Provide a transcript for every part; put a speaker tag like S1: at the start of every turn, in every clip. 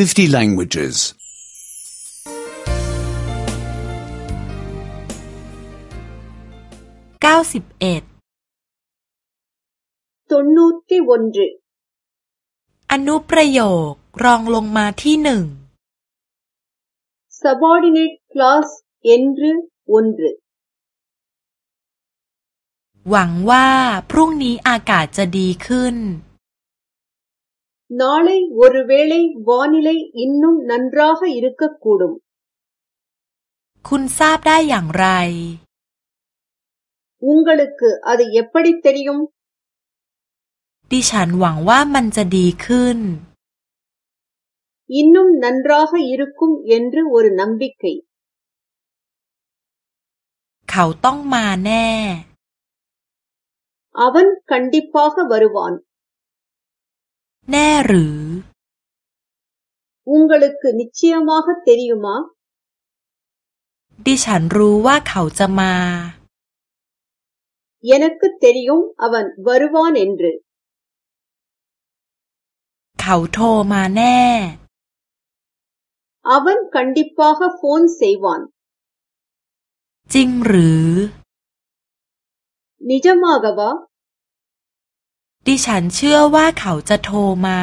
S1: 50 languages.
S2: 91 தொண்ணூத்தி อนุประโยครองลงมาที่หนึ่ง subordinate clause เอ็นรึอนหวังว่า พรุ่งนี้อากาศจะดีขึ้น நாளை ஒருவேளை வானிலை இன்னும் நன்றாக இருக்கக்கூடும் คุณทราบได้อย่างไร உங்களுக்கு அது எப்படி தெரியும் ดิฉันหวังว่ามันจะดีขึ้น இன்னும் நன்றாக இருக்கும் என்று ஒரு நம்பிக்கை เขาต้องมาแน่ அவன் கண்டிப்பாக வருவான் แน่หรือ อุ้งกลึกคือนิชเชียมอฮะเตริยมา
S1: ดิฉันรู้ว่าเขาจะมา
S2: เยนักก็เตริยมอาวันวรรวานเอนร
S1: เขาโทรมาแน่
S2: อาวันคันดิปอฮะโฟนเซวัน
S1: จริงหรือ
S2: นิจมากะวะ
S1: ดิฉันเชื่อว่าเขาจะโทรมา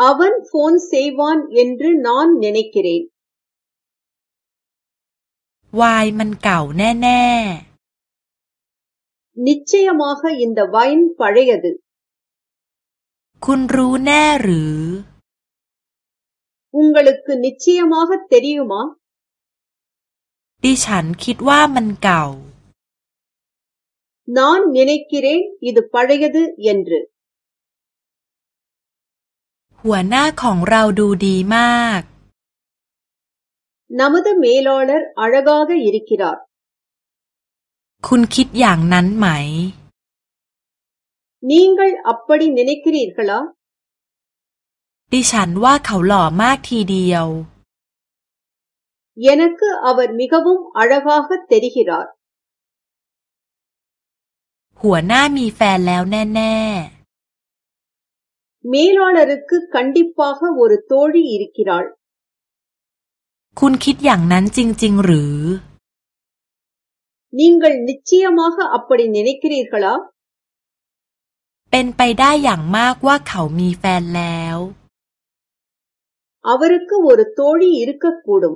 S2: அ วันฟอนเซวอนเอนรูนอนเนเนกิเรน
S1: วายมันเก่าแน่
S2: ๆ นิชเชยมอค่ะยินดาวายน์ปารียดุ คุณรู้แน่หรือุงกลุกนิชเชยมอค่ะเตรียมา
S1: ดิฉันคิดว่ามันเก่า
S2: நான் நினைக்கிறேன் இது பழையது என்று หัวหน้าของเราดูดีมาก நமது மேலாளர் அழகாக இருக்கிறார்
S1: คุณคิดอย่างนั้นไหม
S2: நீங்கள் அப்படி நினைக்கிறீர்களா
S1: ดิฉันว่าเขาหล่อมากทีเดียว
S2: எனக்கு அவர் மிகவும் அழகாக தெரிகிறார் หัวหน้ามีแฟนแล้วแน่ๆเมลลาร์กก็คันดีิปาฟ์ว่าโตอรีอีริกิรัลคุณคิดอย่างนั้นจริงๆหรือนิ่งกันนิชเชียมาฮ์อัปปะรีเนเนกรีร์คลา
S1: เป็นไปได้อย่างมากว่าเขามีแฟนแล้ว
S2: อวรุกก็ว่าโตรีอีริกกูดม